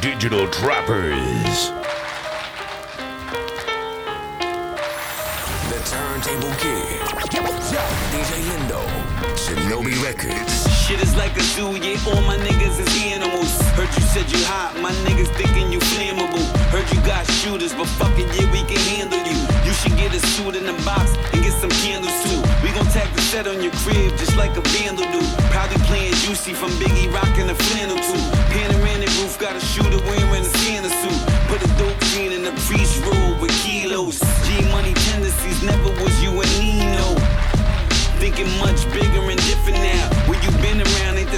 Digital Trappers. The Turntable Kid. DJ Lindo. Shinobi Recordz. Shit is like a zoo, yeah, all my niggas is animals. Heard you said you hot, my niggas thinking you flammable. Heard you got shooters, but fuck it, yeah, we can handle you. Should get a suit in the box and get some candles too. We gon' tag the set on your crib just like a vandal do. Probably playing juicy from Biggie rockin' a flannel too. Panoramic roof got a shooter wearing a Santa suit. Put a dope fiend in a priest robe with kilos. G money tendencies never was you and Nino. Thinking much bigger and different now.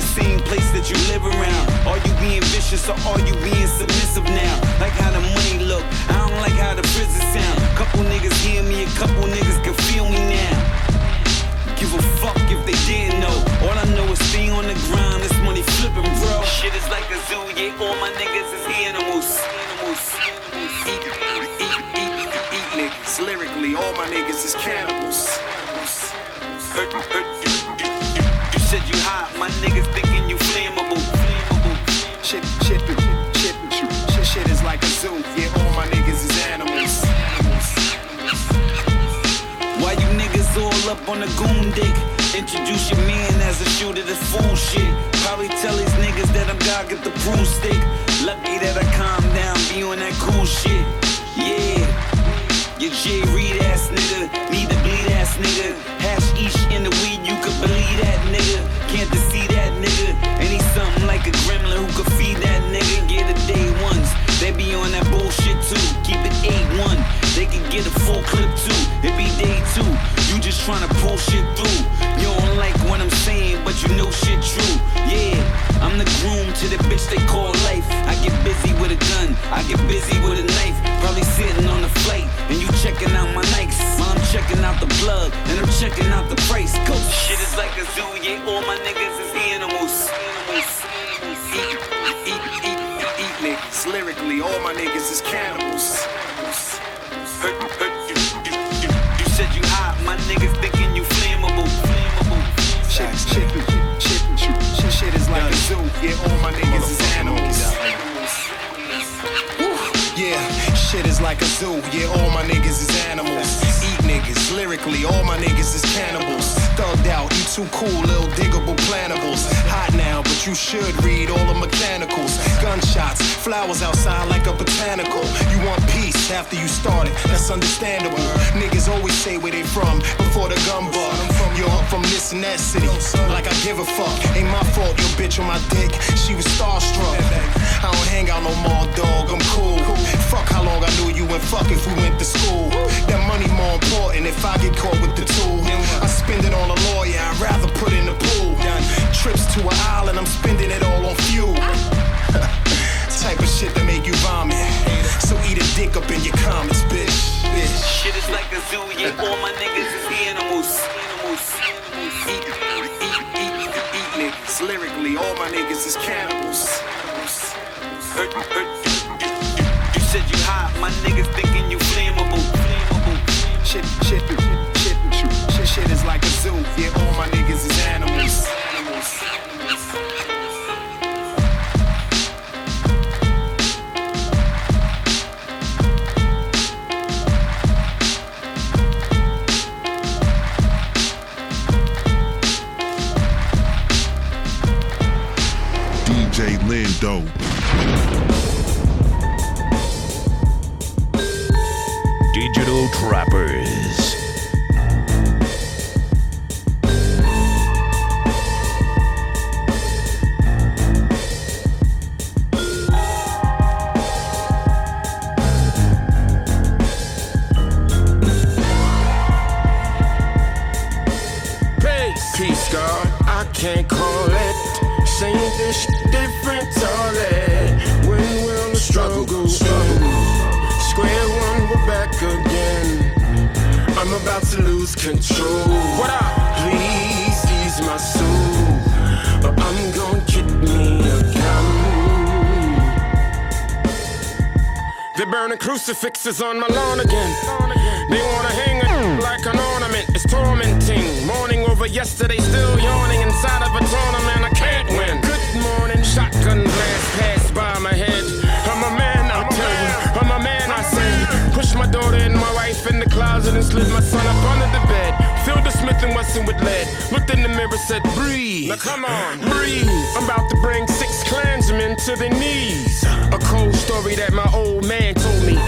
The same place that you live around. Are you being vicious or are you being submissive now? Like how the money look, I don't like how the prison sound. Couple niggas hear me, a couple niggas can feel me now. Give a fuck if they didn't know. All I know is stay on the grind, this money flipping, bro. Shit is like a zoo, yeah, all my niggas is animals. Animals. Eat, eat, eat, eat, eat niggas. Lyrically, all my niggas is cannibals. Heard, heard, my niggas thinking you flammable. Shit, shit, shit, shit, shit, is like a zoo. Yeah, all my niggas is animals. Why you niggas all up on the goon dick? Introduce your man as a shooter, this fool shit. Probably tell these niggas that I'm God, get the broomstick. Lucky that I calm down, be on that cool shit. Yeah. Your J Reed ass nigga, need to bleed ass nigga. Hash each in the weed, you could believe that nigga. Can't deceive that nigga. And he's something like a gremlin who could feed that nigga. Get the day ones, they be on that bullshit too. Keep it 8-1, they can get a full clip too. Just tryna pull shit through. You don't like what I'm saying, but you know shit true. Yeah, I'm the groom to the bitch they call life. I get busy with a gun, I get busy with a knife. Probably sitting on the flight, and you checking out my Nikes. While I'm checking out the plug, and I'm checking out the price. Go shit is like a zoo, yeah, all my niggas is animals. Animals. Eat, eat, eat, eat, eat niggas. Lyrically, all my niggas is cannibals. Niggas thinking you flammable. Flammable. Shit, shit, shit, shit, shit, shit is like a zoo. Yeah, all my niggas is animals. Yeah, shit is like a zoo. Yeah, all my niggas is animals. Eat niggas, lyrically, all my niggas is cannibals. Thugged out, you too cool, little diggable plantables. Hot now, but you should read all the mechanicals. Gunshots, flowers outside like a botanical. You want peace after you started, that's understandable. Niggas always say where they from before the gun bug. Yo, I'm from this and that city, like I give a fuck. Ain't my fault, your bitch on my dick, she was starstruck. I don't hang out no more, dog, I'm cool. Fuck how long I knew you and fuck if we went to school. That money more important if I get caught with the tool. I spend it on a lawyer, I'd rather put in the pool. Trips to an island, I'm spending it all on fuel. Type of shit that make you vomit. So eat a dick up in your comments, bitch. bitch. Shit is like a zoo, yeah, all my niggas is animals. Animals. Eat, eat, eat, eat, eat niggas. Lyrically, all my niggas is cannibals. Said you hot, my niggas thinking you flammable. Shit, shit, shit, shit, shit is like a zoo. Yeah, all my niggas is animals. DJ Lindo. Digital is on my lawn again. They wanna hang a like an ornament. It's tormenting. Morning over yesterday, still yawning inside of a tournament. I can't win. Good morning. Shotgun blast passed by my head. I'm a man, I'll tell you. I'm a man, I say. Push my daughter and my wife in the closet and slid my son up under the bed. Filled the Smith and Wesson with lead. Looked in the mirror, said, breathe. Now come on, breathe. I'm about to bring six clansmen to their knees. A cold story that my old man told me.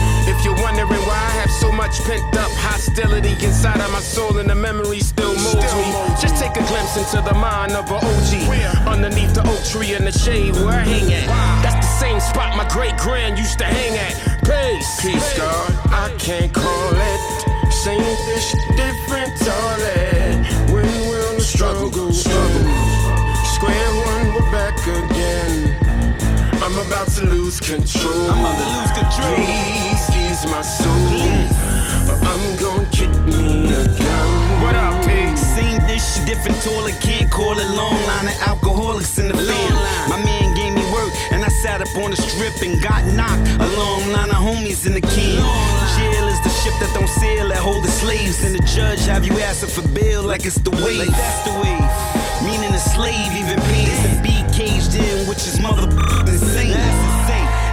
If you're wondering why I have so much pent up hostility inside of my soul and the memory still molds me, just take a glimpse into the mind of an OG. Underneath the oak tree in the shade where I hang at. That's the same spot my great grand used to hang at. Peace, peace, God. I can't call it. Saying this different, that. When will the struggle, struggle? Square one, we're back again. I'm about to lose control. I'm about to lose control. Please ease my soul. Or I'm gonna get me a gun. What up, P? Same dish, different toilet, can't call it long line of alcoholics in the fam. My man gave me work, and I sat up on the strip and got knocked. A long line of homies in the can. Ship that don't sail, that hold the slaves. And the judge have you asking for bail like it's the wave. Like that's the wave. Meaning the slave even pays to be caged in, which is mother insane.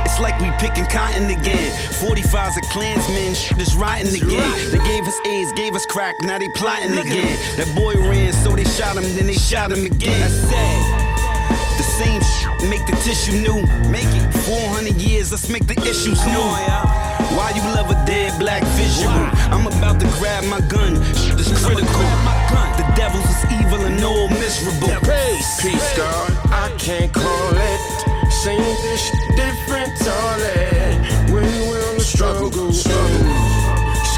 It's like we picking cotton again. 45's a Klansman, shit is rotting again. They gave us AIDS, gave us crack, now they plotting again. That boy ran, so they shot him, then they shot him again. That's sad. The same shit, make the tissue new. Make it 400 years, let's make the issues new. Why you love a dead black visual? I'm about to grab my gun, shit is critical. The devils is evil and all miserable. Peace, peace, God. I can't call it. Saying this different, all that. When will the struggle, struggle?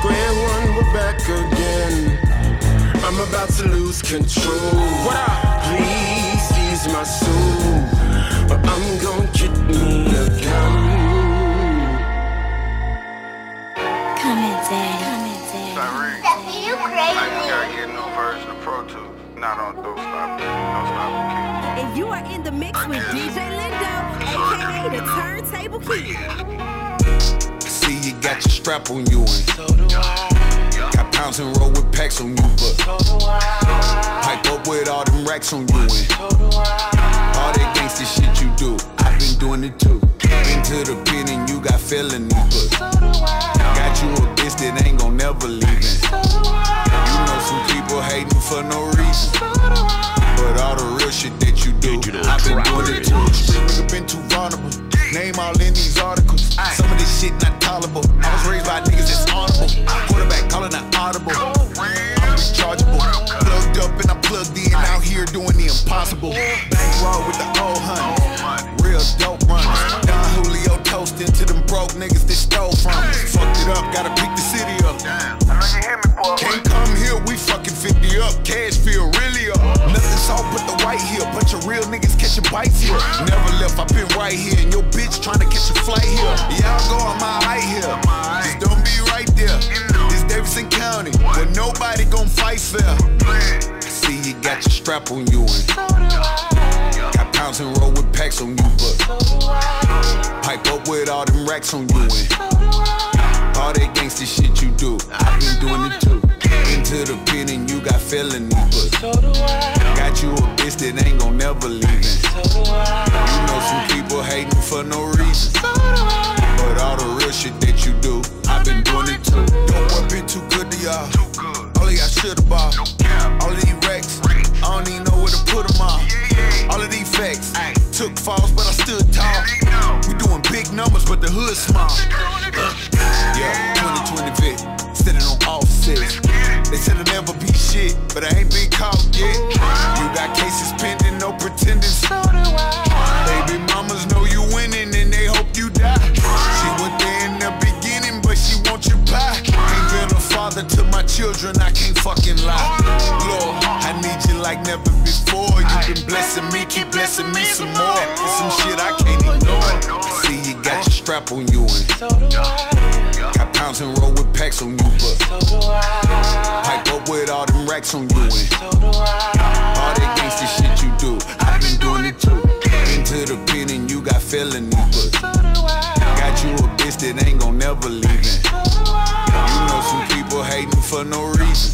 Square one, we're back again. I'm about to lose control. What up? Please ease my soul. Or I'm gonna get me a gun. Come in, Daddy. Come in, Daddy. Stephanie, you I just gotta get a new version of Pro Tools. Not on Don't Stop It. Don't Stop It Kid. And you are in the mix with DJ Lindo, aka the Turntable Kid. See, you got your strap on you and got pounds and roll with packs on you, but pipe up with all them racks on you and all that gangsta shit you do. I've been doing it too. Been to the pin and you got felony, but got you a bitch that ain't gon' never leave. it. You know some people hating for no reason. But all the real shit that you do, I've been doing it too. Nigga been too vulnerable. Name all in impossible. Bankroll with the old honey. Real dope runners. Don Julio toasting to them broke niggas that stole from us. Fucked it up, gotta pick the city up. Can't come here, we fucking 50 up. Cash feel really up. Nothing soft but the white here. Bunch of real niggas catching bites here. Never left, I been right here. And your bitch trying to catch a flight here. Yeah, I'll go on my eye here. Just don't be right there. This Davidson County, where nobody gon' fight fair. Strap on you and got pounds and roll with packs on you, but pipe up with all them racks on you and all that gangsta shit you do, I've been doing it too. Into the pen and you got felony, but got you a bitch that ain't gon' never leave. You know some people hating for no reason, but all the real shit that you do, I've been doing it too. Don't want been too good to y'all. All of y'all shoulda bought. All of these racks, I don't even know where to put them on. All of these facts, took falls, but I stood tall. We doing big numbers, but the hood small. Yeah, 2020 vet, sitting on offices. They said I'll never be shit, but I ain't been caught yet. You got cases pending, no pretending. Baby mamas know you winning and they hope you die. She went there in the beginning, but she want you back. Ain't been a father to my children, I can't fucking lie. Lord, I need you like never before. You've been blessing me, keep blessing me some more. It's some shit I can't ignore. See, you got your strap on you and got pounds and roll with packs on you, but pipe up with all them racks on you and all that gangsta shit you do. I've been doing it too. Into the pen and you got felony, but got you a bitch that ain't gon' never leave. it. You know some people hating for no reason,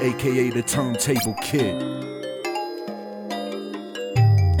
aka the Turntable Kid.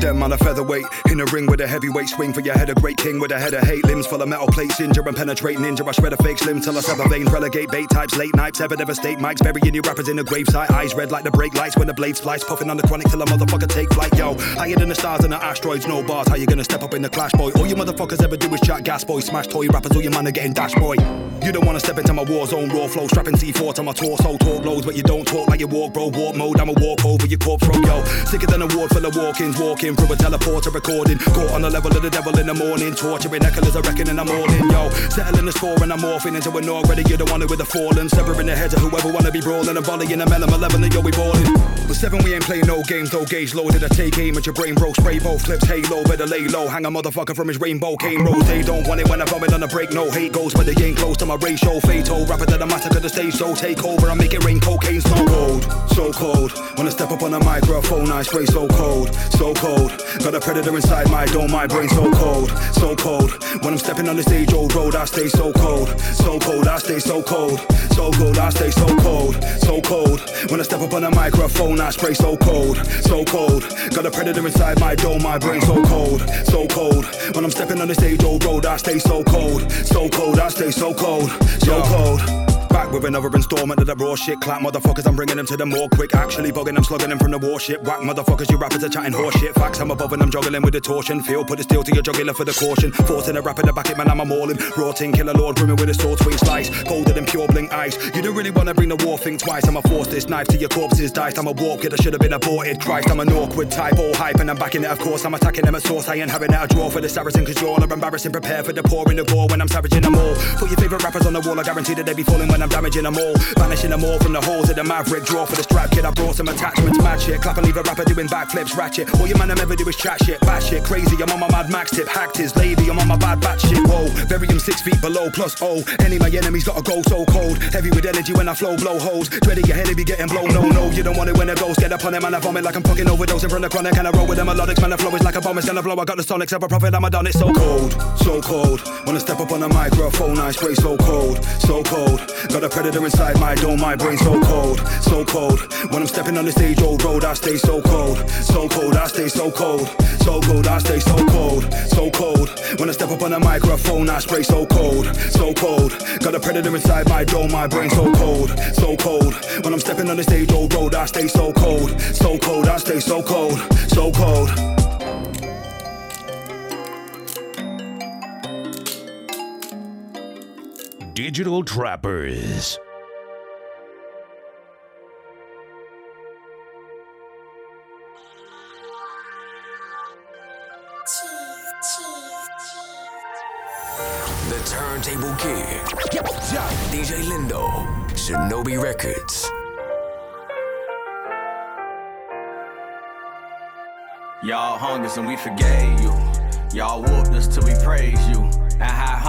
Them man a featherweight in a ring with a heavyweight swing for your head. A great king with a head of hate limbs full of metal plates. Injure and penetrate ninja. I shred a fake slim till I sever veins. Relegate bait types, late nights, ever devastate mics. Burying your rappers in a gravesite. Eyes red like the brake lights when the blade slice. Puffing on the chronic till a motherfucker take flight. Yo, higher than the stars and the asteroids. No bars. How you gonna step up in the clash, boy? All you motherfuckers ever do is chat gas, boy. Smash toy rappers. All your man are getting dash, boy. You don't wanna step into my war zone, raw flow, strapping C4 to my torso, talk loads, but you don't talk like you walk, bro. Walk mode, I'ma walk over your corpse, bro, yo. Sicker than a ward full of walk-ins, walking through a teleporter recording. Caught on the level of the devil in the morning, torturing echoes, I reckon, and I'm all in, yo. Settling the score and I'm morphing into an already, you're the one with the fallen. Severing the heads of whoever wanna be brawling, and volleying 11, and yo, we balling. But seven, we ain't playing no games, no gauge loaded. I take aim at your brain, bro. Spray both clips, halo, better lay low. Hang a motherfucker from his rainbow cane rose. They don't want it when I vomit on the break, no hate goes, but they ain't close to my ratio. Fatal, rapper that I massacre the stage, so take over. I make it rain, cocaine, so cold, so cold. When I step up on the microphone, I spray so cold, so cold. Got a predator inside my dome, my brain so cold, so cold. When I'm stepping on the stage, old road, I stay so cold, so cold, I stay so cold, so cold, I stay so cold, so cold. When I step up on the microphone, I spray so cold, so cold. Got a predator inside my dome, my brain so cold, so cold. When I'm stepping on the stage, old road, I stay so cold, so cold, I stay so cold, so cold. Back with another installment of the raw shit. Clap motherfuckers, I'm bringing them to the more quick. Actually bugging them, slugging them from the warship. Whack motherfuckers, you rappers are chatting horseshit. Facts, I'm above and I'm juggling with the torsion. Feel, put the steel to your jugular for the caution. Forcing a rapper to back it, man, I'm a mauling. Raw ting, killer lord, brimming with a sword swing slice. Colder than pure blink ice. You don't really wanna bring the war thing twice. I'ma force this knife to your corpses, diced. I'm a warp kid, I should have been aborted. Christ, I'm an awkward type, all hype, and I'm backing it, of course. I'm attacking them at source. I ain't having it a draw for the Saracen, cause you're all embarrassing. Prepare for the pouring the gore when I'm savaging them all. Put your favorite rappers on the wall, I guarantee that they be falling when I'm damaging them all. Vanishing them all from the holes of the maverick. Draw for the strap kid, I brought some attachments, match it. Clap and leave a rapper doing backflips, ratchet. All your man I'm ever do is chat shit, bash shit. Crazy, I'm on my mad max tip, hacked his lady, I'm on my bad bat shit. Whoa, bury him six feet below, plus oh. Any my enemies gotta go so cold. Heavy with energy when I flow, blow holes. Dreading your head you getting blown, no, no. You don't want it when it goes. Get up on him and I vomit like I'm fucking overdosing from the chronic. And I roll with them melodics, man, the flow is like a bomb, it's gonna blow. I got the sonics, ever profit, I'm a done it so cold, so cold. I step up on the microphone, I spray so cold, so cold. Got a predator inside my dome, my brain so cold, so cold. When I'm stepping on the stage, old road, I stay so cold, so cold, I stay so cold, so cold, I stay so cold, so cold. When I step up on the microphone, I spray so cold, so cold. Got a predator inside my dome, my brain so cold, so cold. When I'm stepping on the stage, old road, I stay so cold, so cold, I stay so cold, so cold. Digital Trappers. The Turntable Kid. DJ Lindo. Shinobi Recordz. Y'all hung us and we forgave you. Y'all whooped us till we praised you.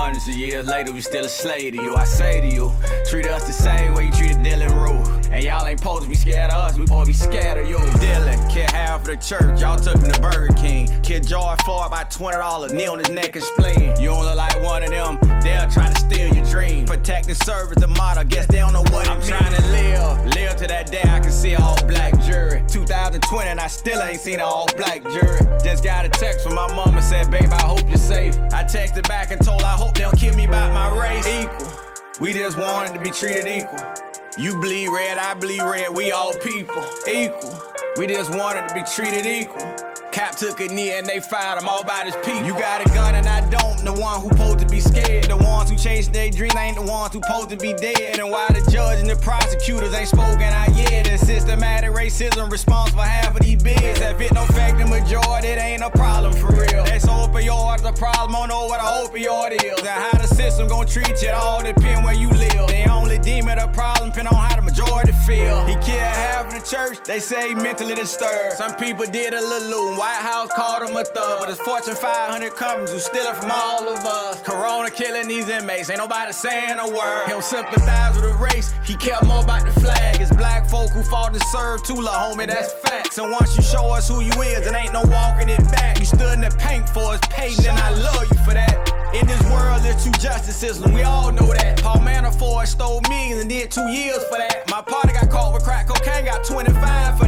Hundreds of years later we still a slave to you. I say to you, treat us the same way you treated Dylann Roof. And y'all ain't supposed to be scared of us, we supposed to be scared of you. Dylann, kid half of the church, y'all took him to Burger King. Kid George Floyd by $20, knee on his neck and spleen. You don't look like one of them, they'll try to steal your dream. Protect and serve is the motto, guess they don't know what I'm trying to live. Live to that day I can see an all black jury. 2020 and I still ain't seen an all black jury. Just got a text from my mama said, babe, I hope you're safe. I texted back and told I hope they don't kill me by my race. Equal. We just wanted to be treated equal. You bleed red, I bleed red, we all people. Equal. We just wanted to be treated equal. Cap took a knee and they fired him all by his people. You got a gun and I don't. The one who supposed to be scared. The ones who chase their dream ain't the ones who supposed to be dead. And why the judge and the prosecutors ain't spoken out yet. The systematic racism responsible for half of these bids. That fit no fact the majority, it ain't a problem for real. That's opioid the problem, don't know what a opioid is. And how the system gon' treat you, it all depend where you live. They only deem it a problem depend on how the majority feel. He killed half of the church, they say mentally disturbed. Some people did a little loot, White House called him a thug. But it's Fortune 500 companies who stealing from all of us. Corona killing these inmates. Ain't nobody saying a word. He don't sympathize with the race. He care more about the flag. It's black folk who fought and serve too, la homie. That's facts. And once you show us who you is, it ain't no walking it back. You stood in the paint for us, paid, and I love you for that. In this world, there's two justice systems. We all know that. Paul Manafort stole millions and did two years for that. My party got caught with crack cocaine, got 25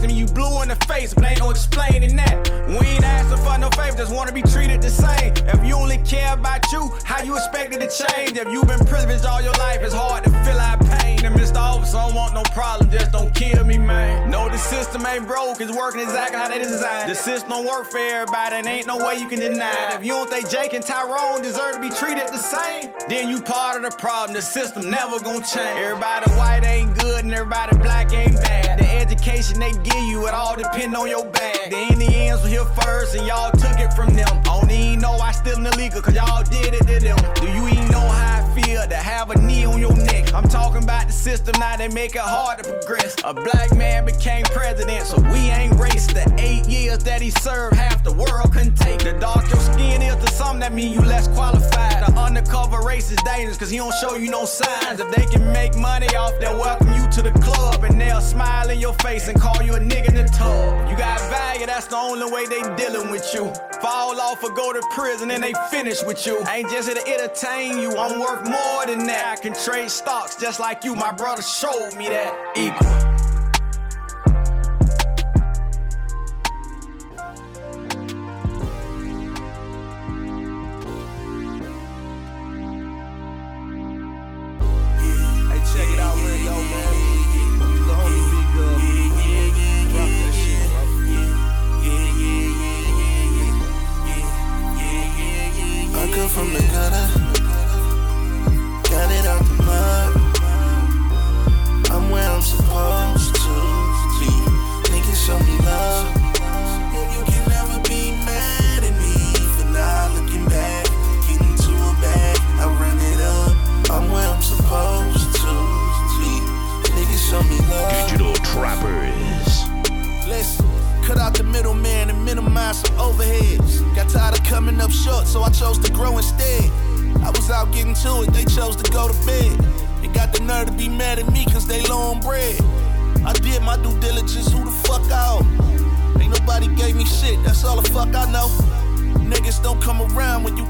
to you blue in the face, but ain't no explaining that. We ain't asking for no favor, just wanna be treated the same. If you only care about you, how you expect it to change? If you've been privileged all your life, it's hard to feel our pain. And Mr. Officer, I don't want no problem, just don't kill me, man. No, the system ain't broke, it's working exactly how they designed. The system don't work for everybody, and ain't no way you can deny it. If you don't think Jake and Tyrone deserve to be treated the same, then you part of the problem. The system never gonna change. Everybody white ain't good, and everybody black ain't bad. The education they give you, it all depend on your bag. The Indians were here first, and y'all took it from them. Don't even know I still illegal, cause y'all did it to them. Do you even know how to have a knee on your neck? I'm talking about the system now, they make it hard to progress. A black man became president, so we ain't racist. The eight years that he served, half the world couldn't take. The dark your skin is to some, that mean you less qualified. The undercover race is dangerous, cause he don't show you no signs. If they can make money off, they'll welcome you to the club, and they'll smile in your face and call you a nigga in the tub. You got value, that's the only way they dealing with you. Fall off or go to prison and they finish with you. Ain't just here to entertain you, I'm worth more than that. I can trade stocks just like you, my brother showed me that. Equal.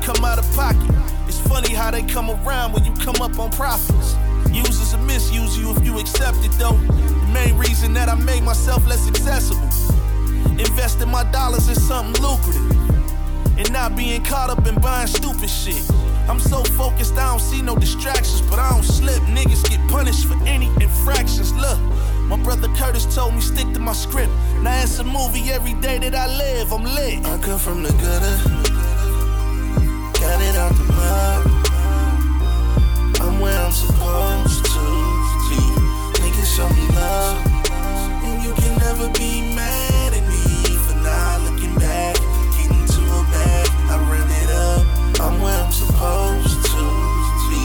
Come out of pocket. It's funny how they come around when you come up on profits. Users and misuse you if you accept it though. The main reason that I made myself less accessible. Investing my dollars in something lucrative. And not being caught up in buying stupid shit. I'm so focused, I don't see no distractions, but I don't slip. Niggas get punished for any infractions. Look, my brother Curtis told me stick to my script. Now it's a movie every day that I live. I'm lit. I come from the gutter, out the mud. I'm where I'm supposed to be. Niggas show me love, and you can never be mad at me for not looking back. Getting to a bag, I run it up. I'm where I'm supposed to be.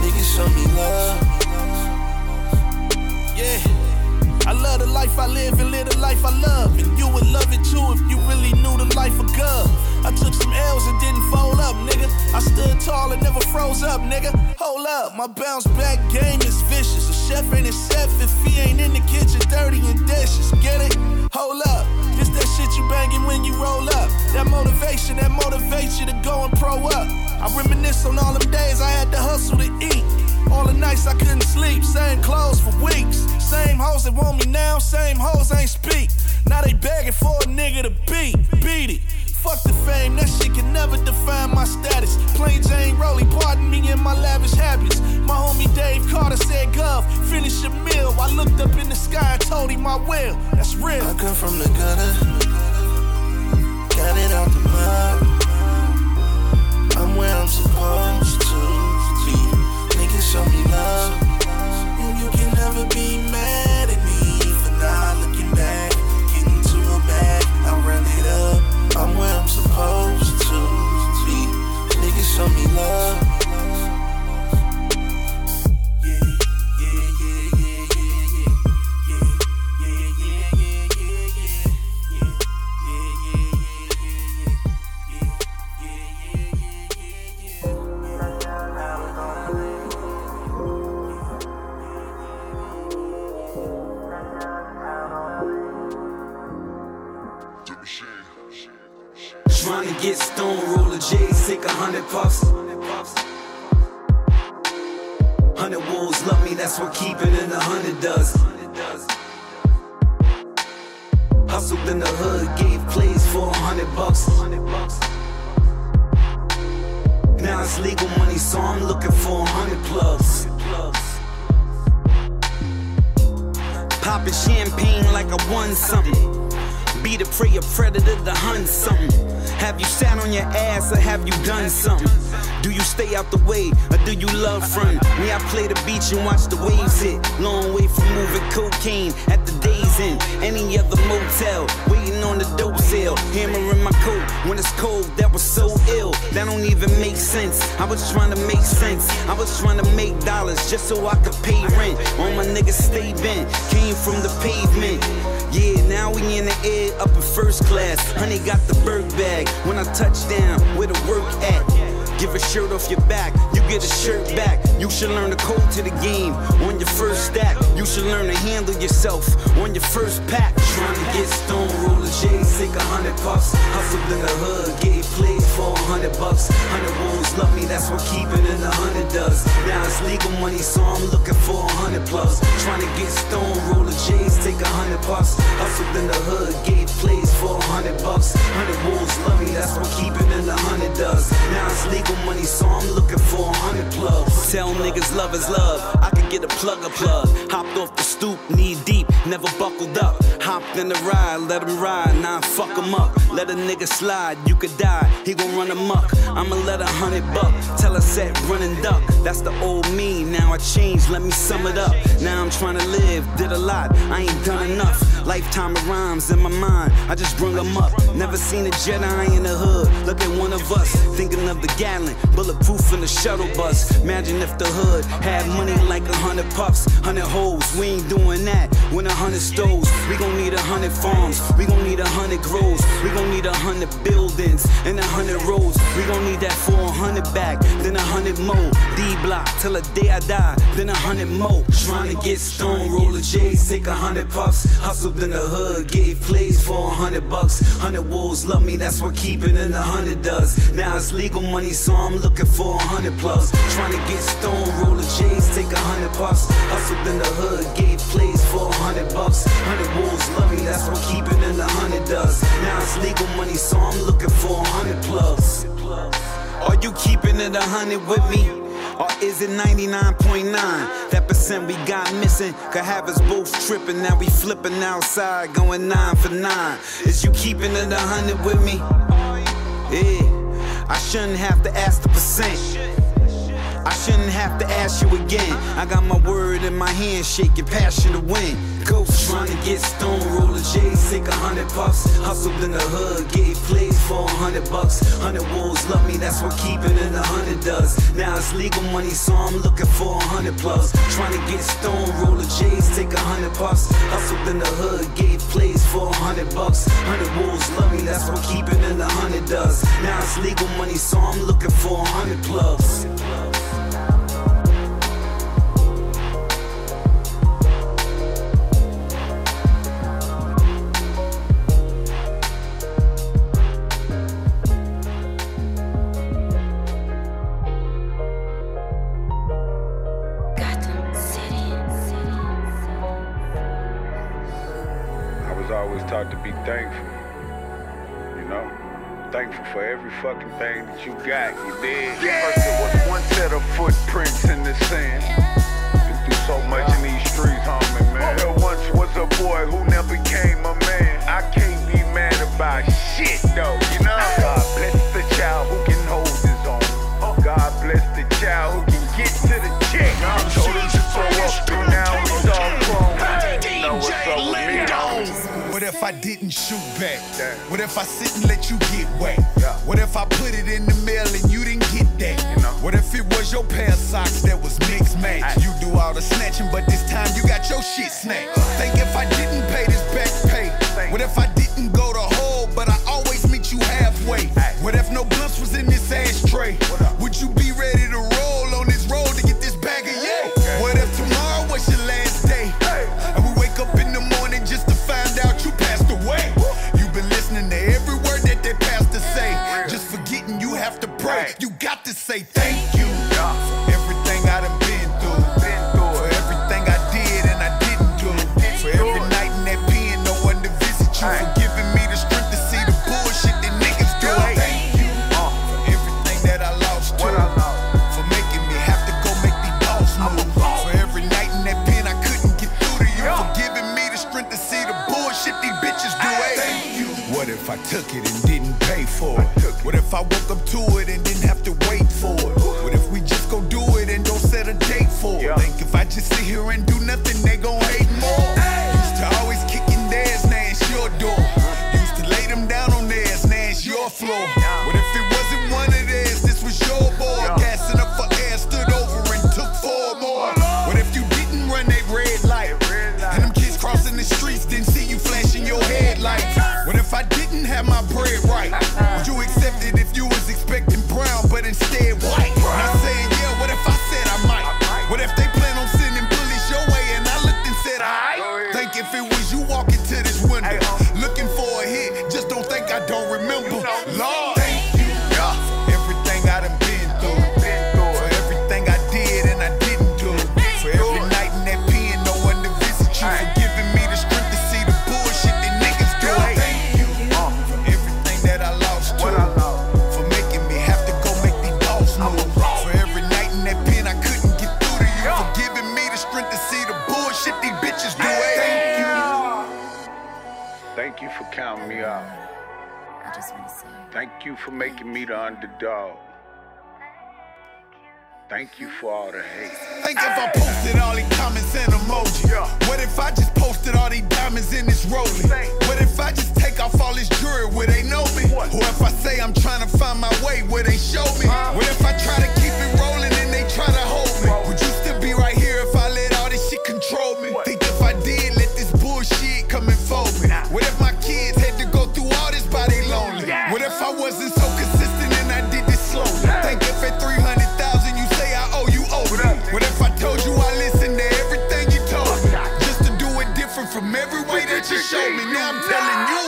Niggas show me love. Yeah. I love the life I live and live the life I love. And you would love it too if you really knew the life of God. I took some L's and didn't fold up, nigga. I stood tall and never froze up, nigga. Hold up, my bounce back game is vicious. A chef ain't a chef if he ain't in the kitchen dirty and dishes. Get it? Hold up. This that shit you banging when you roll up. That motivation that motivates you to go and pro up. I reminisce on all them days I had to hustle to eat. All the nights I couldn't sleep, same clothes for weeks. Same hoes that want me now, same hoes ain't speak. Now they begging for a nigga to beat, beat it. Fuck the fame, that shit can never define my status. Plain Jane Rolly, pardon me in my lavish habits. My homie Dave Carter said, Gov, finish your meal. I looked up in the sky and told him I will. That's real. I come from the gutter, got it out the mud. I'm where I'm supposed to be. Niggas show me love, and you can never be mad I'm where I'm supposed to be. Niggas show me love. Puffs. Hundred wolves love me, that's what keep it in a hundred does. Hustled in the hood, gave plays for a hundred bucks. Now it's legal money, so I'm looking for a hundred plugs. Popping champagne like I won something. Be the prey of predator to hunt something. Have you sat on your ass or have you done something? Do you stay out the way or do you love front? Me, I play the beach and watch the waves hit. Long way from moving cocaine at the day's end. Any other motel, on the dope sale. Hammer in my coat when it's cold, that was so ill. That don't even make sense. I was trying to make sense. I was trying to make dollars just so I could pay rent. All my niggas stay bent, came from the pavement. Yeah, now we in the air up in first class. Honey got the Berg bag. When I touch down, where the work at? Give a shirt off your back, you get a shirt back. You should learn the code to the game on your first stack. You should learn to handle yourself on your first pack. Trying to get stone, roll a J, take a hundred puffs. Hustle in the hood, gave plays for a hundred bucks. Hundred wolves love me, that's what keep it in a hundred does. Now it's legal money, so I'm looking for a hundred plus. Trying to get stone, roll J's, take a hundred puffs. Hustled in the hood, gave plays for a hundred bucks. Hundred wolves love me, that's what keep it in a hundred does. Now it's legal money, so I'm looking for a hundred plugs. Tell niggas love is love. I could get a plug a plug. Hopped off the stoop, knee deep, never buckled up. Hopped in the ride, let him ride, now nah, fuck him up. Let a nigga slide, you could die, he gon' run amok. I'ma let a hundred buck, tell a set, running duck. That's the old me, now I changed, let me sum it up. Now I'm trying to live, did a lot, I ain't done enough. Lifetime of rhymes in my mind, I just brung them up. Never seen a Jedi in the hood, look at one of us, thinking of the gallon, bulletproof in the shuttle bus. Imagine if the hood had money like a hundred puffs, hundred hoes. We ain't doing that. When a hundred stoves, we gon' need a hundred farms. We gon' need a hundred grows. We gon' need a hundred buildings and a hundred roads. We gon' need that for a hundred back, then a hundred more. D block till the day I die, then a hundred more. Trying to get stone, roll a J's, take a hundred puffs. Hustled in the hood, gave plays for a hundred bucks. Hundred wolves love me, that's what keep it in a hundred does. Now it's legal money, so I'm looking for a hundred plus. Trying to get stone, roll a J's, take a hundred puffs. Hustled in the hood, gave plays for a hundred bucks. Hundred wolves love me, that's what keep it in a hundred does. Now it's legal money, so I'm looking for a hundred plus. Are you keeping it a hundred with me? Or is it 99.9? That percent we got missing could have us both tripping. Now we flipping outside, going nine for nine. Is you keeping it a hundred with me? Yeah, I shouldn't have to ask the percent. I shouldn't have to ask you again. I got my word in my hand, shaking passion to win. Ghost trying to get stone, roll a J, take a hundred puffs. Hustled in the hood, gave plays for a hundred bucks. Hundred wolves love me, that's what keep it in a hundred does. Now it's legal money, so I'm looking for a hundred plus. Trying to get stone, roll J's, take a hundred puffs. Hustled in the hood, gave plays for a hundred bucks. Hundred wolves love me, that's what keep it in a hundred does. Now it's legal money, so I'm looking for a hundred plus. Fucking thing that you got, you dig? First there was one set of footprints in the sand. Been through so much in these streets, homie, man. There once was a boy who never became a man. I can't be mad about shit, though, shoot back? What if I sit and let you get wet? What if I put it in the mail and you didn't get that? What if it was your pair of socks that was mixed match? You do all the snatching, but this time you got your shit snatched. Thank you for counting me out. I just want to say. Thank you for making me the underdog. Thank you for all the hate. Think if I posted all these comments and emojis. What if I just posted all these diamonds in this rolling? What if I just take off all this jewelry where they know me? Or if I say I'm trying to find my way where they show me? What if I try to keep it rolling every way that you showed me. Now I'm telling you, you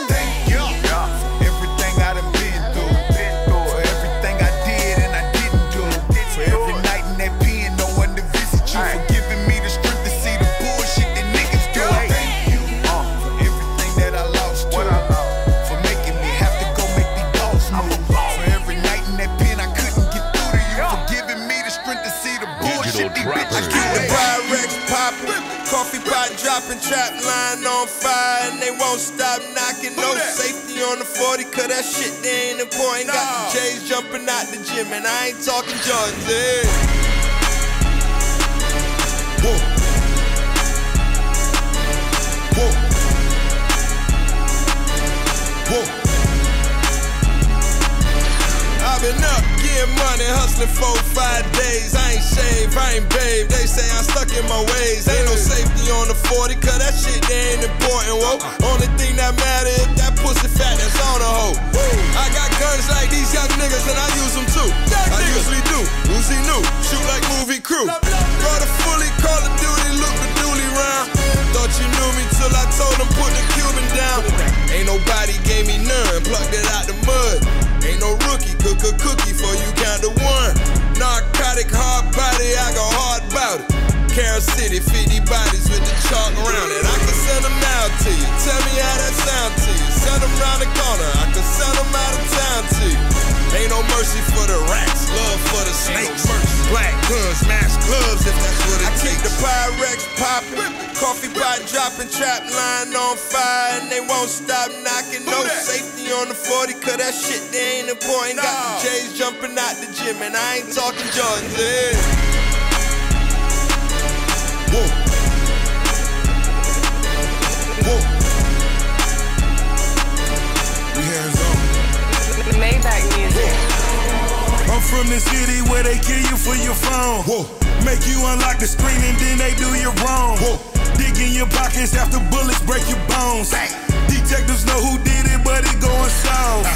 pot dropping, trap line on fire, and they won't stop knocking. No safety on the 40, cause that shit they ain't important. Got the J's jumping out the gym, and I ain't talking Jordans. Yeah. Whoa. Whoa. Whoa. I've been up, getting money, hustling four, five days. I ain't shaved, I ain't babe. They say I'm stuck in my ways. Ain't no safety on the 40, cause that shit they ain't important. Whoa. Only thing that matter is that pussy fat that's on the hoe. I got guns like these young niggas and I use them too. I usually do. Uzi new, shoot like movie crew. Brought a fully Call of Duty, look the dually round. Thought you knew me till I told them put the Cuban down. Ain't nobody gave me none, plucked it out the mud. Cook a cookie for you count to one. Narcotic hard body, I go hard about it. Carol City, 50 bodies with the chalk around it. I can send them out to you. Tell me how that sound to you. Them round the corner. I can send them out of town to you. Ain't no mercy for the rats, love for the snakes. Black guns, mask gloves, if that's what it I keep the Pyrex popping, coffee pot dropping, trap line on fire, and they won't stop knocking. No safety on the 40, cause that shit they ain't important. Got the J's jumping out the gym, and I ain't talking Jordans. Yeah. Whoa. From the city where they kill you for your phone. Whoa. Make you unlock the screen and then they do you wrong. Whoa. Dig in your pockets after bullets break your bones. Detectives know who did it, but it going soft.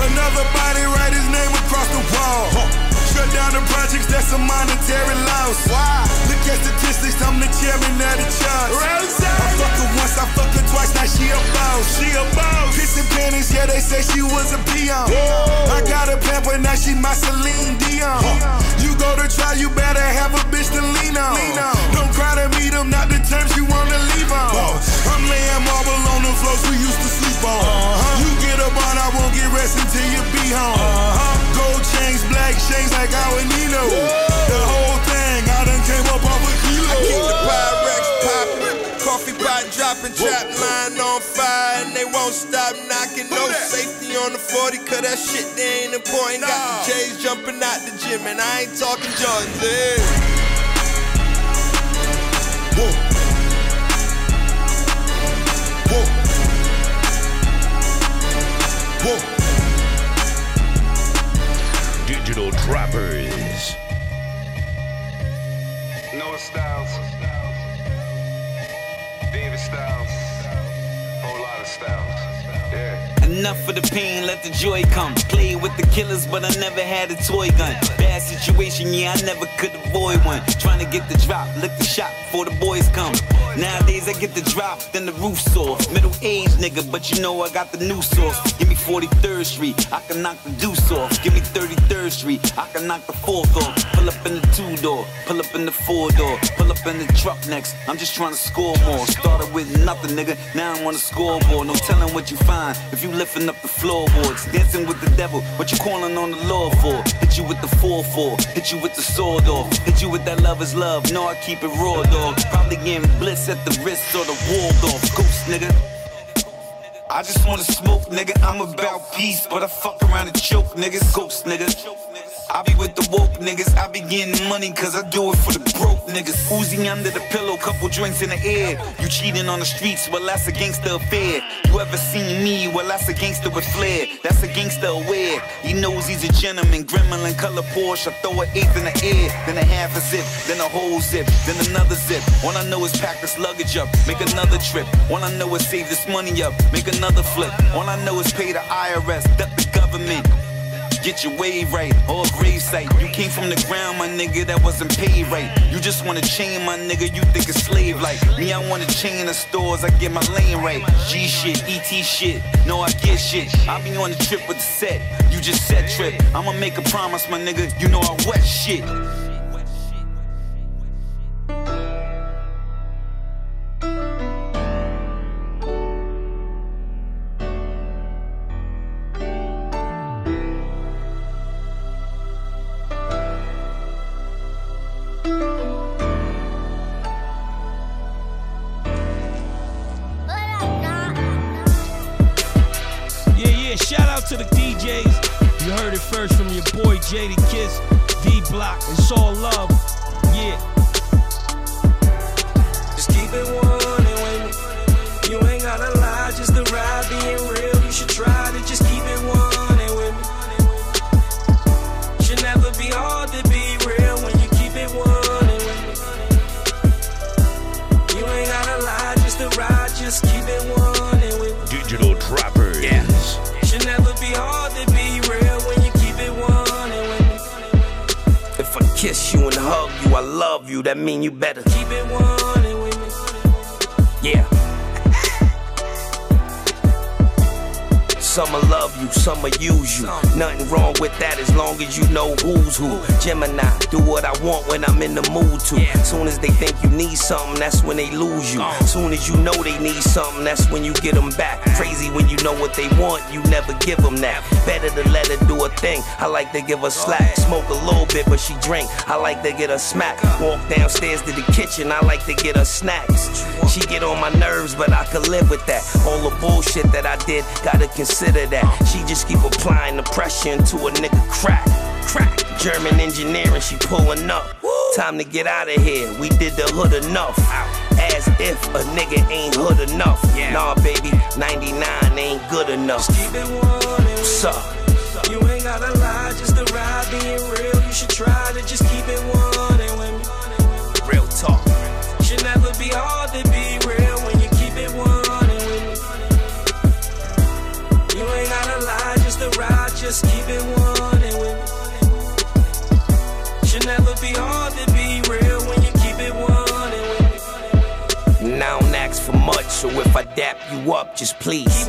Another body write his name across the wall. Shut down the projects, that's a monetary loss. Why? Look at statistics, I'm the chairman of the charts. Rose. I fuck her once, I fuck her twice, now she a boss. She a boss. Kissing panties, yeah, they say she was a peon. Whoa. I got a pamper, now she my Celine Dion. You go to try, you better have a bitch to lean on. Lean on. Don't cry to meet them, not the terms you wanna leave on. I'm laying marble on the floors we used to sleep on. Uh-huh. You get up on, I won't get rest until you be home. Uh-huh. Chains, black chains like our Nino. The whole thing, I done came up off a kilo. I Keep the Pyrex poppin', coffee pot dropping, trap line on fire, and they won't stop knocking. No safety on the 40, cause that shit they ain't important. Got the J's jumping out the gym, and I ain't talking Jordans. Yeah. Trappers. Noah Styles. David Styles. Whole lot of styles. Enough of the pain, let the joy come. Play with the killers, but I never had a toy gun. Bad situation, yeah, I never could avoid one. Trying to get the drop, lick the shot before the boys come. Nowadays, I get the drop, then the roof's off. Middle aged nigga, but you know I got the new sauce. Give me 43rd Street, I can knock the deuce off. Give me 33rd Street, I can knock the fourth off. Pull up in the two door, pull up in the four door, pull up in the truck next. I'm just trying to score more. Started with nothing, nigga, now I'm on the scoreboard. No telling what you find if you lifting up the floorboards. Dancing with the devil, what you calling on the Lord for? Hit you with the 4-4, hit you with the sword off. Hit you with that lover's love, no, I keep it raw, dog. Probably getting bliss at the wrist or the Waldorf. Ghost, nigga. I just wanna smoke, nigga. I'm about peace, but I fuck around and choke, niggas. Ghost, nigga. I be with the woke niggas. I be getting money cause I do it for the broke niggas. Uzi under the pillow, couple drinks in the air. You cheating on the streets, well, that's a gangster affair. You ever seen me? Well, that's a gangster with flair. That's a gangster aware. He knows he's a gentleman. Gremlin color Porsche. I throw an eighth in the air, then a half a zip, then a whole zip, then another zip. All I know is pack this luggage up, make another trip. All I know is save this money up, make another flip. All I know is pay the IRS, duck the government. Get your wave right, or grave site. You came from the ground, my nigga, that wasn't paid right. You just want to chain, my nigga, you think it's slave like. Me, I want to chain the stores, I get my lane right. G shit, ET shit, no, I get shit. I be on the trip with the set, you just set trip. I'ma make a promise, my nigga, you know I wet shit. Something, that's when they lose you. Soon as you know they need something, that's when you get them back. Crazy when you know what they want, you never give them that. Better to let her do a thing. I like to give her slack. Smoke a little bit, but she drink. I like to get her smack. Walk downstairs to the kitchen, I like to get her snacks. She get on my nerves, but I could live with that. All the bullshit that I did, gotta consider that. She just keep applying the pressure until a nigga crack. Crack. German engineering, she pulling up. Time to get out of here. We did the hood enough. As if a nigga ain't hood enough. Nah, baby, 99 ain't good enough. Just Keep it one and What's up? You ain't gotta lie, just to ride being real. You should try to just keep it one and with me. Real talk. Should never be hard to be real when you keep it one and with me. You ain't gotta lie, just to ride, just keep it one So if I dap you up, just please.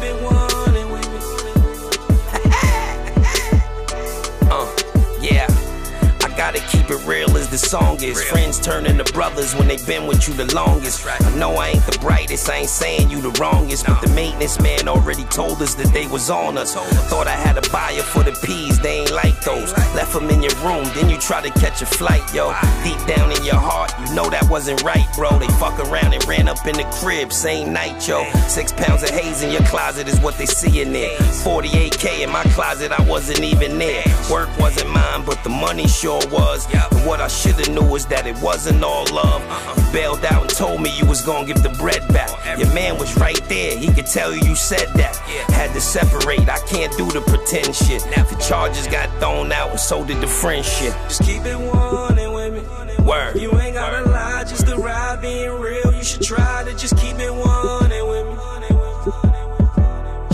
It real as the song is. Friends turning to brothers when they've been with you the longest. Right. I know I ain't the brightest, I ain't saying you the wrongest. But the maintenance man already told us that they was on us. Thought I had a buyer for the peas, they ain't like those. Left them in your room, then you try to catch a flight, yo. Deep down in your heart, you know that wasn't right, bro. They fuck around and ran up in the crib, same night, yo. Six pounds of haze in your closet is what they see in there. 48K in my closet, I wasn't even there. Work wasn't mine, but the money sure was. And what I should've knew is that it wasn't all love. You bailed out and told me you was gonna give the bread back. Your man was right there, he could tell you you said that. Had to separate, I can't do the pretend shit. Now The charges got thrown out, and so did the friendship. Just keep it one and with me. Word. You ain't gotta lie, just to ride being real. You should try to just keep it one and with me.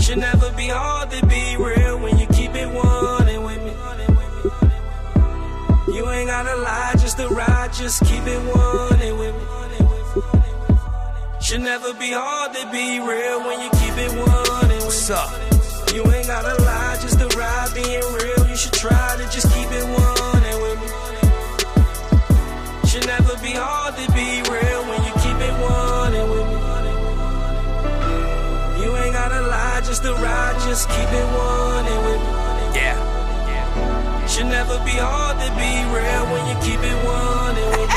Should never be hard to You ain't gotta lie, just to ride, just keep it one with me. Should never be hard to be real when you keep it one and with What's up? You ain't gotta lie, just to ride being real. You should try to just keep it one and with me. Should never be hard to be real when you keep it one and with me. You ain't gotta lie, just to ride, just keep it one and with me. Never be hard to be real when you keep it one and.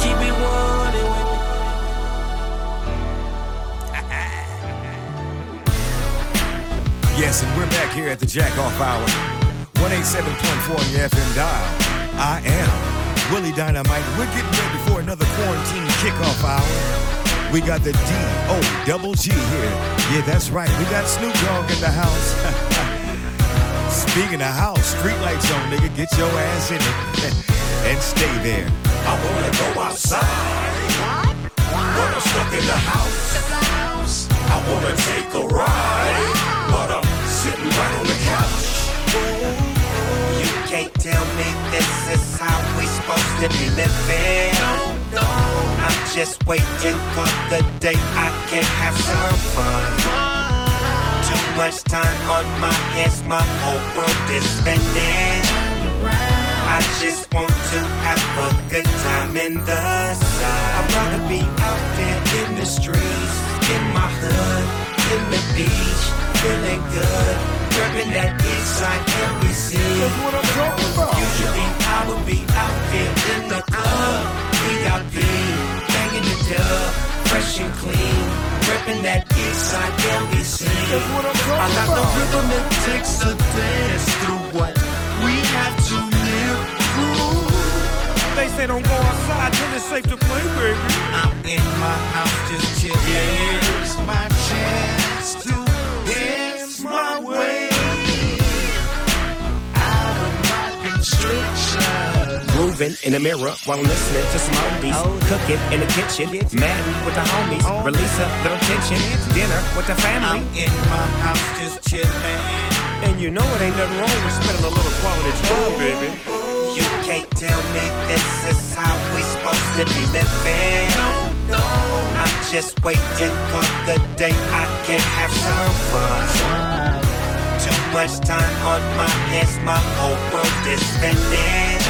Keep it one and. Yes, and we're back here at the Jack Off Hour. 187.4 on your FM dial. I am Willie Dynamite. We're getting ready for another quarantine kickoff hour. We got the D O double G here. Yeah, that's right. We got Snoop Dogg in the house. Speaking of house, street lights on, nigga. Get your ass in it and stay there. I wanna go outside. But I'm stuck in the house. I wanna take a ride. But I'm sitting right on the couch. You can't tell me this is how we supposed to be living. I'm just waiting for the day I can have some fun. Too much time on my hands, my whole world is spinning. I just want to have a good time in the sun. I'd rather be out there in the streets, in my hood, in the beach, feeling good, grabbing that inside LBC. That's what I'm talking about. Usually I would be out there in the club, VIP, banging the dub, fresh and clean, repping that inside LBC. That's what I'm talking I got the rhythm it takes to dance through what we have to live through. They say don't go outside till it's safe to play, baby. I'm in my house just chilling. Here's my chance my way out of my constriction. Grooving in the mirror while listening to some oldies. Oh, Cooking in the kitchen, Madden with the homies. Oh, Release a little tension. Dinner with the family. I'm in my house just chilling. And you know it ain't nothing wrong with spending a little quality time, baby. You can't tell me this is how we supposed to be living. I'm just waiting for the day I can have some fun. Too much time on my hands, my whole world is spinning.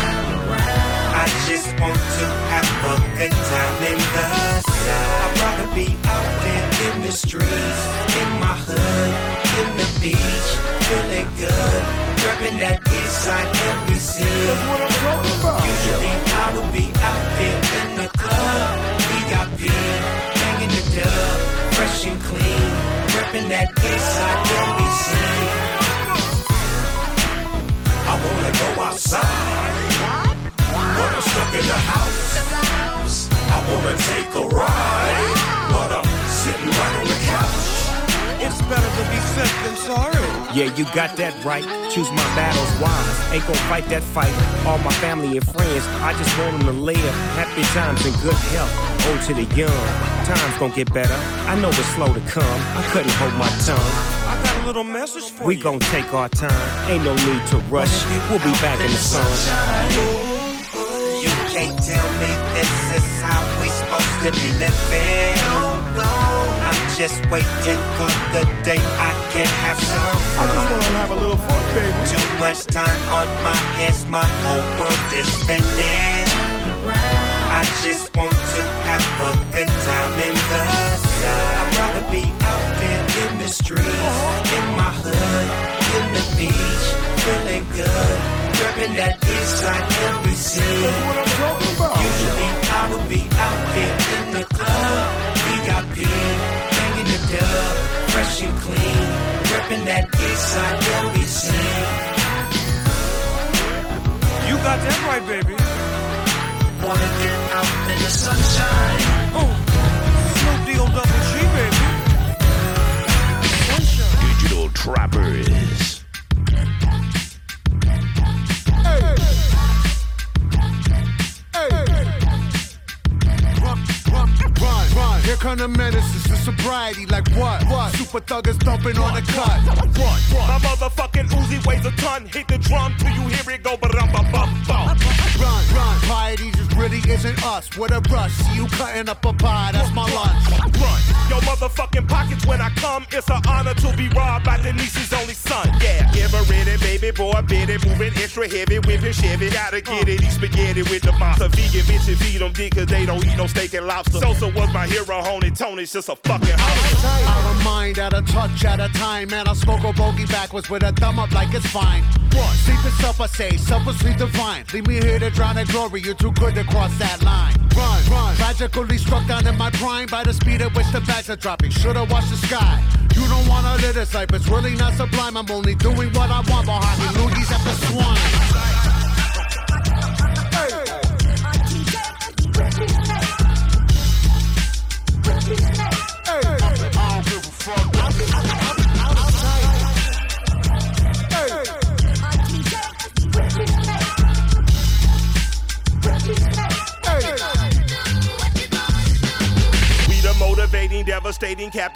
I just want to have a good time in the sun. I'd rather be out there in the streets, in my hood, in the beach, feeling good, grabbing that inside LBC. That's what I'm talking about. Usually I would be out there in the club, Banging the dub, fresh and clean, repping that inside LBC. I wanna go outside. But I'm stuck in the house. I wanna take a ride. But I'm sitting right on better to be safe than sorry. Yeah, you got that right. Choose my battles wise. Ain't gon' fight that fight. All my family and friends, I just want them to live. Happy times and good health. Old to the young. Times gon' get better. I know it's slow to come. I couldn't hold my tongue. I got a little message for We you. gon' take our time. Ain't no need to rush. We'll be back in the sun. You can't tell me this is how we supposed to be living. I'm just waiting for the day I can have some fun. I just wanna have a little fun, baby. Too much time on my hands, my whole world is spinning. I just want to have a good time in the sun. I'd rather be out there in the streets, in my hood, in the beach, feeling good, repping that east side LBC. Usually I would be out here in the club, VIP, banging the dub, fresh and clean, repping that east side LBC. You got that right, baby. Wanna get out in the sunshine. Snoop D-O double G, baby. Digital Trappers. Here come the menaces to sobriety. Like what? What? Super thuggers dumping on the cut. Run, My motherfucking Uzi weighs a ton. Hit the drum till you hear it go, but I'm bum bum bum. Run, run. Piety just really isn't us. What a rush. See you cutting up a pie. That's my lunch. Run, your motherfucking pockets when I come. It's an honor to be robbed by Denise's only son. Yeah, ever ready, baby boy, bit it, moving extra heavy, whipping Chevy. Gotta get it, eat spaghetti with the monster. Vegan bitches feed them dick cause they don't eat no steak and lobster. Sosa was my hero, Honey Tony's just a fucking hoe. Out of mind, at a touch at a time. Man, I smoke a bogey backwards with a thumb up like it's fine. What? Sleep is self, I say. Self is divine. Leave me here to drown in glory. You're too good to cross that line. Run, run. Tragically struck down in my prime by the speed at which the bags are dropping. Should've watched the sky. You don't wanna live this life. It's really not sublime. I'm only doing what I want behind me. Loogies at the swine.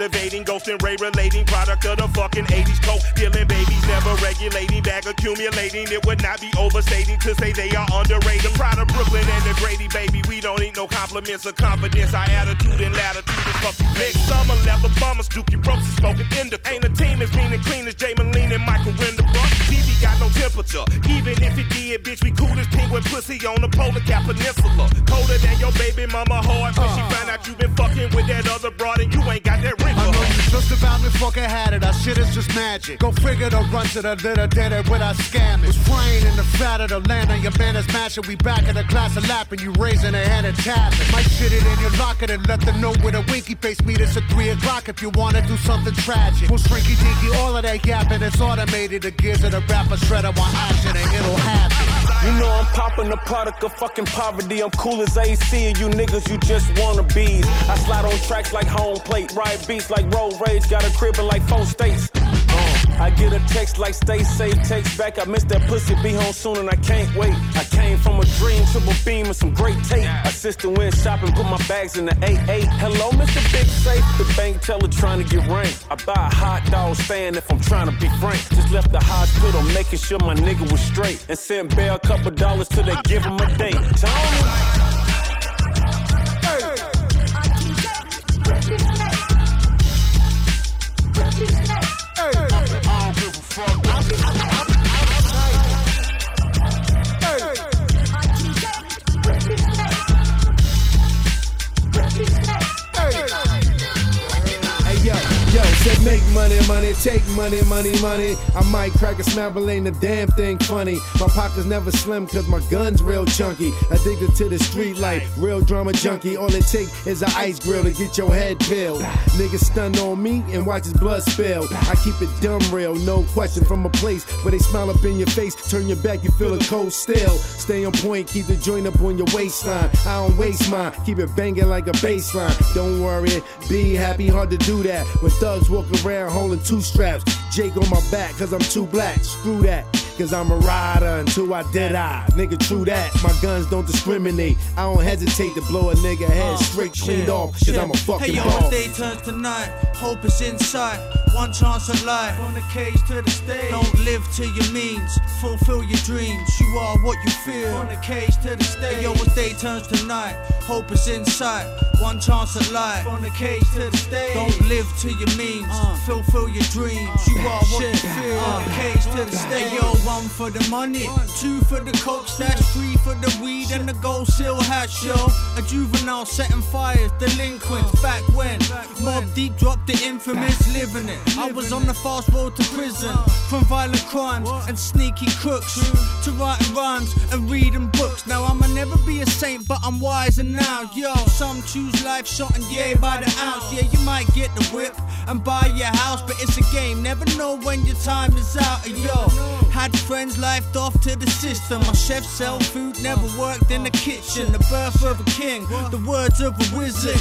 Captivating, ghost ray relating, product of the fucking 80s coke, dealing babies, never regulating, accumulating. It would not be overstating to say they are underrated. Proud of Brooklyn and the Grady, baby. We don't need no compliments or confidence. Our attitude and latitude is fucking next summer. Leather bummers, Dookie ropes, and smoking indica. Ain't a team as mean and clean as Jaime Meline and Michael Winterbrook. TV got no temperature. Even if it did, bitch, we cool as penguin pussy on the polar cap peninsula. Colder than your baby mama heart when she found out you been fucking with that other broad and you ain't got that ring. I know you just about me fucking had it. Our shit is just magic. Go figure the run to the did it our scamming. Was flying in the fat of the land and your man is mashing. We back in the class of lapping. You raising a hand and tapping. Might shit it in your locker and let them know with a winky face. Meet us at 3 o'clock if you wanna do something tragic. We'll shrinky dinky, all of that yapping. It's automated. The gears of the rapper shredder want action and it'll happen. You know I'm popping the product of fucking poverty. I'm cool as AC, and you niggas, you just wanna bees. I slide on tracks like home plate, ride beats like road rage, got a crib in like four states. I get a text like stay safe, text back. I miss that pussy, be home soon, and I can't wait. I came from a dream, triple beam, and some great tape. My sister went shopping, put my bags in the 8-8. Hello, Mr. Big Safe, the bank teller trying to get ranked. I buy a hot dog stand if I'm trying to be frank. Just left the hospital, making sure my nigga was straight. And sent Bear a couple dollars till they give him a date. Tony. Money, money, money. I might crack a but ain't a damn thing funny. My pockets never slim, cause my gun's real chunky. Addicted to the street life, real drama junkie. All it take is an ice grill to get your head peeled. Niggas stun on me and watch his blood spill. I keep it dumb real, no question. From a place where they smile up in your face, turn your back, you feel a cold still. Stay on point, keep the joint up on your waistline. I don't waste mine, keep it banging like a baseline. Don't worry, be happy, hard to do that. When thugs walk around holding two straps, Jake on my back, cause I'm too black. Screw that. Cause I'm a rider until I dead eye. Nigga, true that. My guns don't discriminate. I don't hesitate to blow a nigga head uh, straight cleaned off. Cause I'm a fucking Hey yo, dog. day turns to night, hope is inside. One chance at life. From the cage to the stage. Don't live to your means. Fulfill your dreams. You are what you feel. From the cage to the stage. Hey, yo, as day turns to night. Hope is in sight. One chance at life. From the cage to the stage. Don't live to your means. Uh. Fulfill your dreams. You are what you feel. From the uh. cage to the stage. Hey, yo, one for the money. Two for the coke stash. Three for the weed and the gold seal hash, yo. A juvenile setting fires. Delinquents back when. Mobb Deep dropped the infamous living it. I was on the fast road to prison from violent crimes and sneaky crooks to writing rhymes and reading books. Now I'ma never be a saint, but I'm wiser now. Yo, some choose life shot and yay by the ounce. Yeah, you might get the whip and buy your house, but it's a game. Never know when your time is out. Yo, had friends lifed off to the system. My chef sell food, never worked in the kitchen. The birth of a king, the words of a wizard.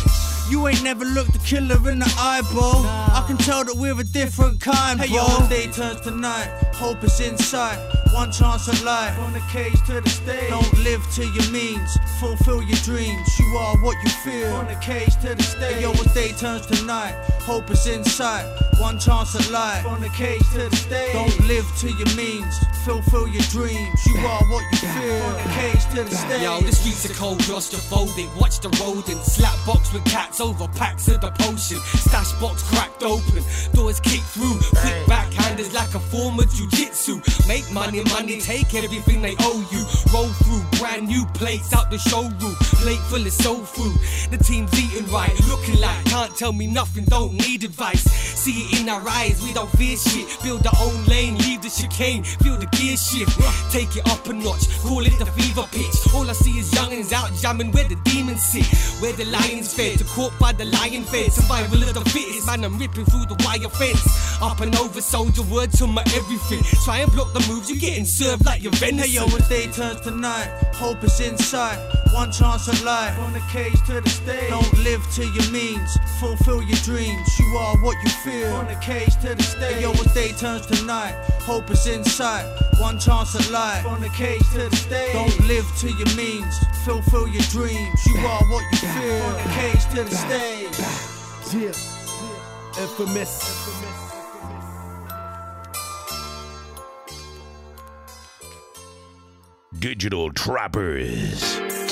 You ain't never looked a killer in the eyeball. I can tell that we're a different kind, hey, bro. Yo, day turns to night, hope is inside. One chance at life. From the cage to the stage. Don't live to your means. Fulfill your dreams. You are what you feel. From the cage to the stage. Yo, as day turns to night, hope is inside. One chance at life. From the cage to the stage. Don't live to your means. Fulfill your dreams. You are what you feel. From the cage to the stage. Yo, the streets are cold, claustrophobic. Watch the rodents. Slap box with cats over packs of the potion. Stash box cracked open. Doors kicked through. Quick backhanders like a form of jujitsu. Make money, money, take everything they owe you. Roll through brand new plates out the showroom. Plate full of soul food. The team's eating right. Looking like can't tell me nothing, don't need advice. See it in our eyes, we don't fear shit. Build our own lane, leave the chicane. Feel the gear shift. Take it up a notch, call it the fever pitch. All I see is youngins out jamming where the demons sit. Where the lions fed, to caught by the lion fed. Survival of the fittest, man, I'm ripping through the wire fence. Up and over, soldier word to my everything. Try and block the moves, you're getting served like your venison. Hey yo, as day turns to night, hope is inside. One chance at life. From the cage to the stage. Don't live to your means. Fulfill your dreams. You are what you feel. From the cage to the stage. Hey yo, as day turns to night, hope is inside. One chance at life. From the cage to the stage. Don't live to your means. Fulfill your dreams. You are what you feel. From the cage to the stage. Yeah. Infamous. Digital Trappers.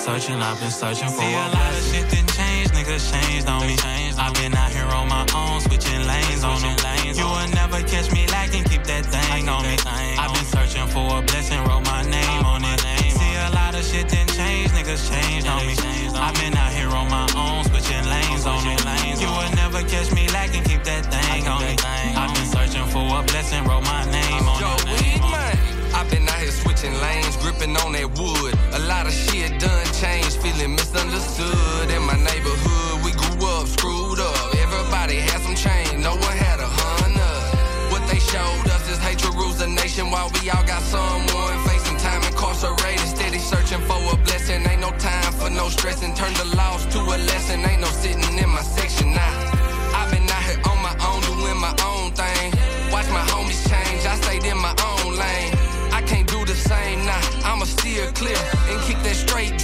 Searching, I've been searching, I've been for See, a, a lot of shit that changed, niggas changed on me. I've been out here on my own, switching lanes on them. You will never catch me lacking, keep that thing on me. I've been searching for a blessing, wrote my name on it. See a lot of shit that changed, niggas changed on me. I've been out here on my own, switching lanes on them. You will never catch me lacking, keep that thing on me. I've been searching for a blessing, wrote my name on Yo, it. man. I've been out here switching lanes, gripping on that wood. A lot of shit misunderstood. In my neighborhood, we grew up screwed up. Everybody had some change, no one had a hundred. What they showed us is hatred rules the nation while we all got someone facing time incarcerated. Steady searching for a blessing, ain't no time for no stressing. Turn the loss to a lesson, ain't no sitting in my section now. I've been out here on my own, doing my own thing. Watch my homies change, I stayed in my own lane. I can't do the same now, I'ma steer clear and keep that straight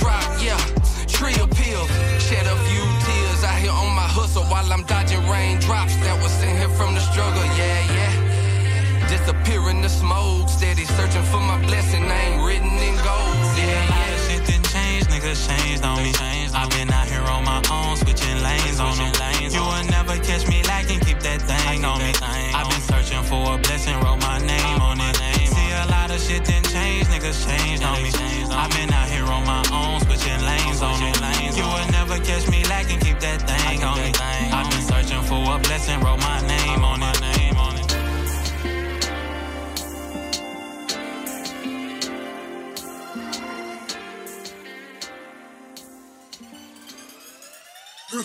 searching for my blessing, name written in gold, yeah, yeah. Shit didn't change, niggas changed on me. I've been out here on my own, switching lanes on them. You will never catch me lacking, keep that thing on me. I've been searching for a blessing, wrote my name on it. See a lot of shit didn't change, niggas changed on me. I've been out here on my own, switching lanes on them. You will never catch me lacking, keep that thing on me. I've been searching for a blessing, wrote my name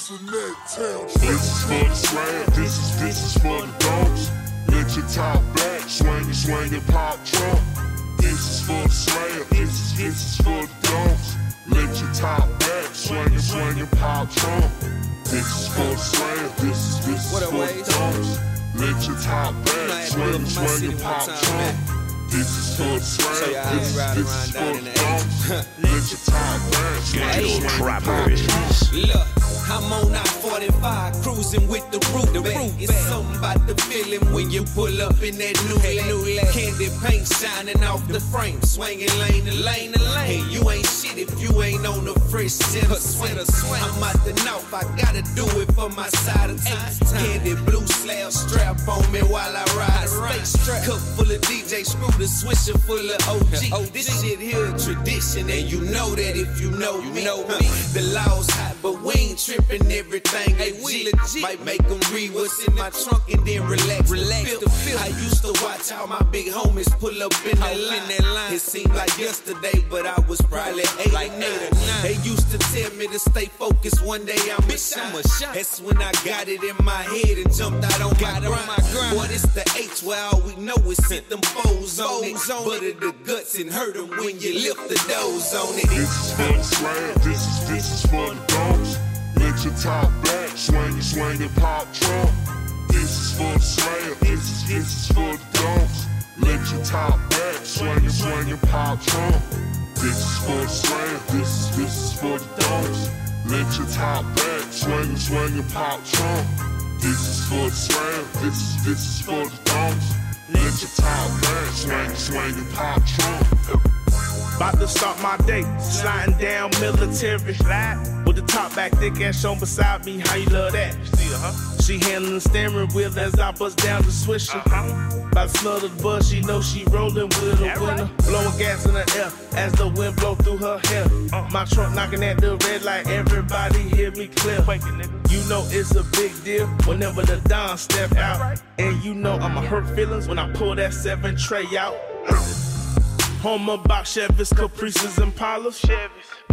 This is that town. This is for the slam. This is this is for the dogs. Let your top back, swing and swing and pop trunk. This is for the slam. This is this is for the dogs. Let your top back, swing and swing and pop trunk. This is for the slam. This is this is What a for the ways. dogs. Let your top back, swing and swing and pop trunk. This is for the slam. y'all This is ride this around is for in the the dogs. Let your top back, swing and Ghetto swing and pop Trappers. trunk. Look, I'm on I 45, cruising with the root back. It's something about the feeling when you pull up in that new lag. Candy paint shining off the frame, swinging lane to lane to lane. Hey, you ain't shit if you ain't on the fresh of swing. I'm out the north, I gotta do it for my side of town. Candy blue slab strap on me while I ride. Stay Cup full of DJ screw the swisher full of OG. This shit here a tradition, and you know that if you know me. The law's hot, but we ain't tripping everything. Hey, we legit. Might make them read what's in my trunk and then relax. Relax the feel. I used to watch how my big homies pull up in that, line. It seemed like yesterday, but I was probably eight like or nine. They used to tell me to stay focused. One day I'ma shine. That's when I got it in my head and jumped out on, my, grind. Boy, it's the H where all we know is sit them foes on it. Butter the guts and hurt them when you lift the doors on it. This is for the slam. This is this is for the dogs. Let your top back, swing and swing and pop trunk. This is for the slam. This is this is for the dogs. Let your top back, swing and swing and pop trunk. This is for the slam. This is this is for the dogs. Let your top back, swing and swing and pop trunk. This is for the slam. This is this is for the dogs. Let your top back, swing and swing and pop trunk. About to start my day, sliding down military. Slide with the top back, thick ass shown beside me. How you love that? She handling the steering wheel as I bust down the swisher. By the smell of the buzz, she know she rolling with a winner. Blowing gas in the air as the wind blow through her hair. My trunk knocking at the red light, everybody hear me clear. You know it's a big deal whenever the Don step out. And you know I'ma hurt feelings when I pull that seven tray out. Home about Chevys, Caprices, and Impalas.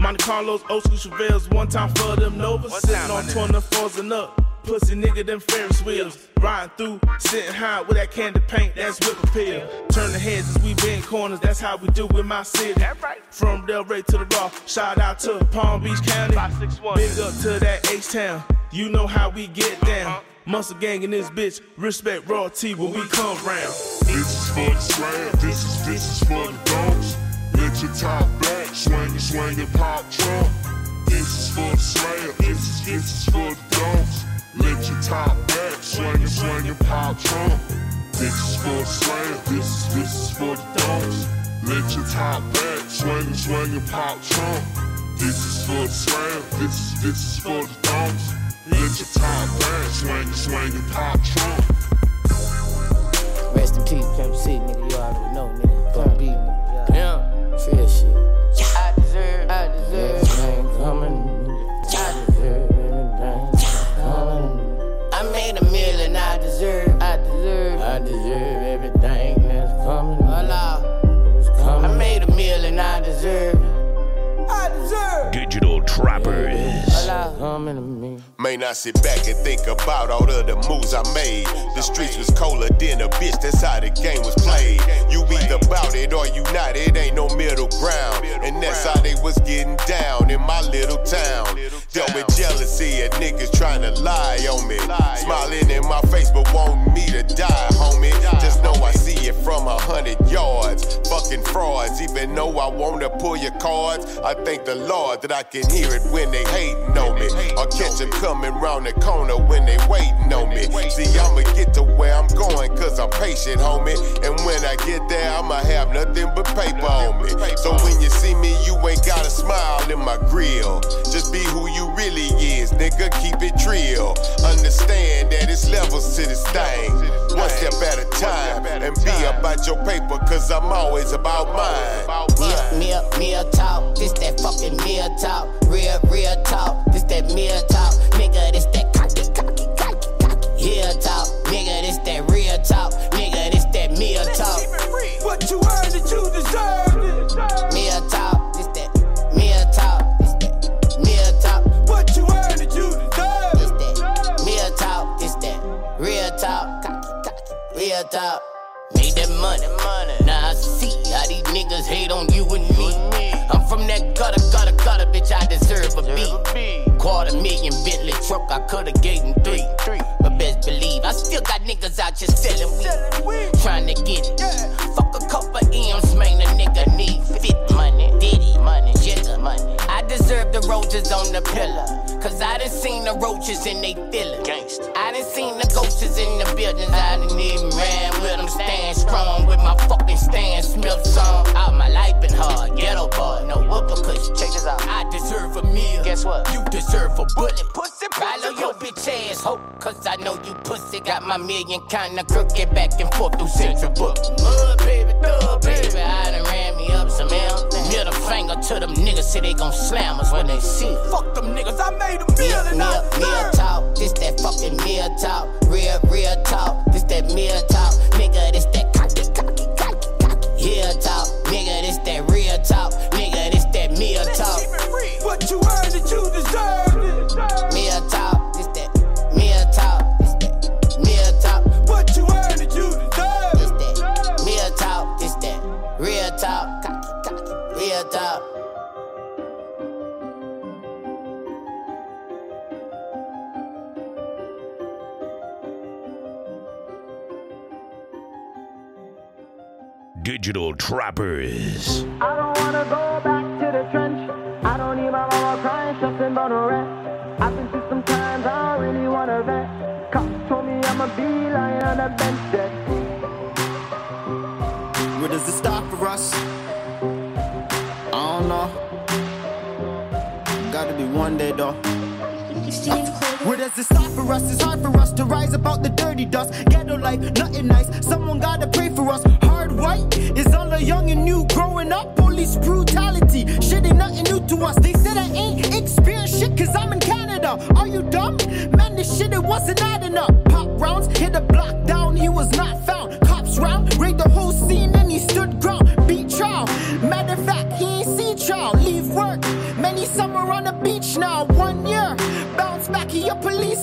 Monte Carlos, old school Chevelles, one time for them Novas. Sitting on 24s and up. Pussy nigga, them Ferris wheels. Riding through, sitting high with that candy paint, that's whip appeal. Turn the heads as we bend corners, that's how we do in my city. From Delray to the Raw, shout out to Palm Beach County. Big up to that H-Town, you know how we get down. Muscle gang in this bitch, respect royalty when we come round. This is for the slam. This is this is for the dogs. Let your top back, swing and swing and pop trunk. This is for the slam. This is this is for the dogs. Let your top back, swing and swing and pop trunk. This is for the slam. This is this is for the dogs. Let your top back, swing and swing and pop trunk. This is for the slam. This is this is for the dogs. Let your top back, swing swing and pop trunk. Rest in peace, Pimp C, nigga. You already know, nigga. Bun B, nigga. Yeah. Feel shit. I deserve, I deserve. Everything coming. I deserve everything coming. I made a million, I deserve, I deserve. I deserve everything that's coming. I made a million, I deserve. I deserve. Digital Trappers. Hola. Coming to me. Man, I sit back and think about all of the moves I made. The streets was colder than a bitch, that's how the game was played. You either bout it or you not, it ain't no middle ground. And that's how they was getting down in my little town. Dealt with jealousy and niggas trying to lie on me. Smiling in my face, but wanting me to die, homie. Just know I see it from a hundred yards. Fucking frauds, even though I wanna pull your cards. I thank the Lord that I can hear it when they hating on me. Or catch them coming round the corner when they waiting on me. See, I'ma get to where I'm going, cause I'm patient, homie. And when I get there, I'ma have nothing but paper on me. So when you see me, you ain't gotta smile in my grill. Just be who you really is, nigga, keep it real. Understand that it's levels to this thing. One step at a time, and be about your paper, cause I'm always about mine. Meal, meal talk. This that fucking meal talk. Real, real talk. This that meal talk. Nigga, this that cocky, cocky, cocky, cocky. Heel talk. Nigga, this that real talk. Nigga, this that meal talk. What you earned that you deserve. Meal talk. This that meal talk. This that meal talk. What you earned that you deserve. This that meal talk. This that real talk. Cocky, cocky, real talk. Made that money, money. Now I see how these niggas hate on you and me. I'm from that gutter, gutter, bitch. I deserve a beat. Quarter million Bentley truck, I coulda gave him three. But best believe I still got niggas out here selling weed, trying to get it. Fuck a couple M's, man. A nigga need fit money, diddy money, jigger money. I deserve the roaches on the pillar. Cause I done seen the roaches and they feelin' Gangsta. I done seen the ghosts in the buildings. I done even ran with them, stand strong with my fucking stand. Smith song. All my life been hard. Ghetto boy, no whooper cushion. Check this out. I deserve a meal. Guess what? You deserve a bullet. Pussy, Follow your bitch ass hope. Cause I know you pussy got my million kinda crooked back and forth through Central Book. Mud, baby, thug, baby. I done ran me up some L. Middle finger to them niggas, say they gon' slam us when they see. Fuck them niggas, I made a meal and I Meal, meal talk, this that fucking meal talk. Real, real talk, this that meal talk. Nigga, this that cocky, cocky, cocky, cocky. Heel talk, nigga, this that real talk. Nigga, this that meal talk. What you earned that you Digital Trappers. I don't wanna go back to the trench. I don't need my mama crying, shuffling about no rent. I've been through some times, I really wanna vent. Cops told me I'ma be lying on a bench dead. Where does it stop for us? I don't know. Gotta be one day though. Where does it stop for us? It's hard for us to rise about the dirty dust. Ghetto life, nothing nice. Someone gotta pray for us. Hard white is all the young and new. Growing up, police brutality. Shit ain't nothing new to us. They said I ain't experienced shit cause I'm in Canada. Are you dumb? Man, this shit it wasn't adding up. Pop rounds, hit the block down, he was not found. Cops round, raid the whole scene and he stood ground. Beat trial. Matter of fact, he ain't see trial. Leave work. Many summer on the beach now.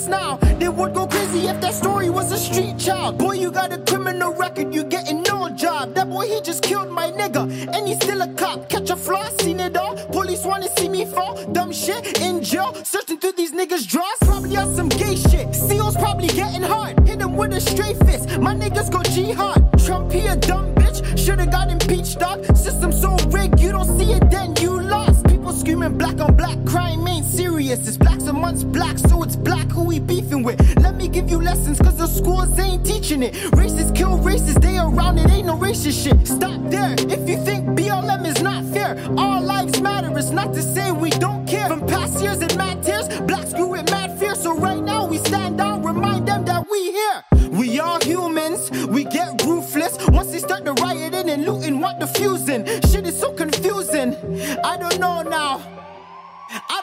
Now. They would go crazy if that story was a street child. Boy, you got a criminal record, you getting no job. That boy, he just killed my nigga. And he's still a cop. Catch a flaw, seen it all. Police wanna see me fall. Dumb shit in jail. Searching through these niggas' drawers. Probably on some gay shit. Seals probably getting hard. Hit him with a straight fist. My niggas go jihad. Trump, he a dumb bitch. Should've got impeached, dog. System so rigged, you don't see it, then you lost. People screaming black on black. Ain't serious. It's blacks amongst blacks, so it's black who we beefing with. Let me give you lessons, cause the schools ain't teaching it. Racists kill racists, they around it, ain't no racist shit. Stop there. If you think BLM is not fair, all lives matter. It's not to say we don't care. From past years and mad tears, blacks grew with mad fear. So right now we stand down, remind them that we here. We are humans, we get ruthless. Once they start the rioting and looting, what the fusing?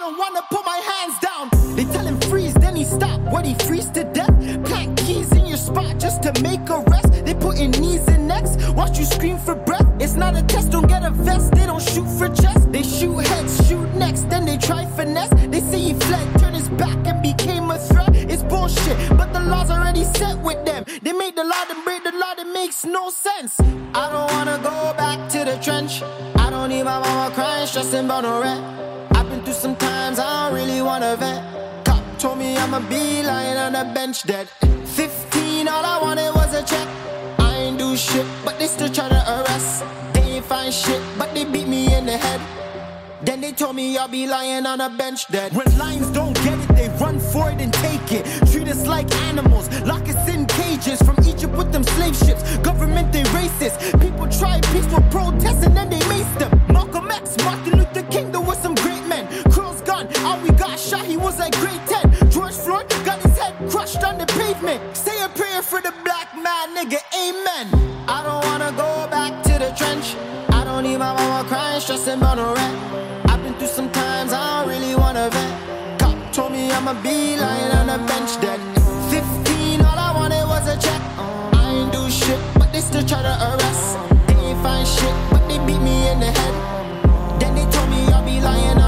Don't wanna put my hands down. They tell him freeze, then he stop. What he freeze to death? Plant keys in your spot just to make a rest. They put in knees and necks. Watch you scream for breath. It's not a test, don't get a vest. They don't shoot for chest. They shoot heads, shoot necks, then they try finesse. They say he fled, turned his back and became a threat. It's bullshit, but the law's already set with them. They make the law, then break the law, that makes no sense. I don't wanna go back to the trench. I don't need my mama crying, stressing about no rent. I don't wanna vent. Cop told me I'ma be lying on the bench dead. 15, all I wanted was a check. I ain't do shit, but they still try to arrest. They ain't find shit, but they beat me in the head. Then they told me I'll be lying on a bench dead. When lions don't get it, they run for it and take it. Treat us like animals, lock us in cages. From Egypt with them slave ships, government they racist. People try peaceful protests and then they mace them. Malcolm X, Martin Luther King, there was some great gun. We got shot, he was like grade 10. George Floyd got his head crushed on the pavement. Say a prayer for the black man, nigga, amen. I don't wanna go back to the trench. I don't need my mama crying, stressing about no rent. I've been through some times, I don't really wanna vent. Cop told me I'ma be lying on a bench dead. 15, all I wanted was a check. I ain't do shit, but they still try to arrest. They ain't find shit, but they beat me in the head. Then they told me I'll be lying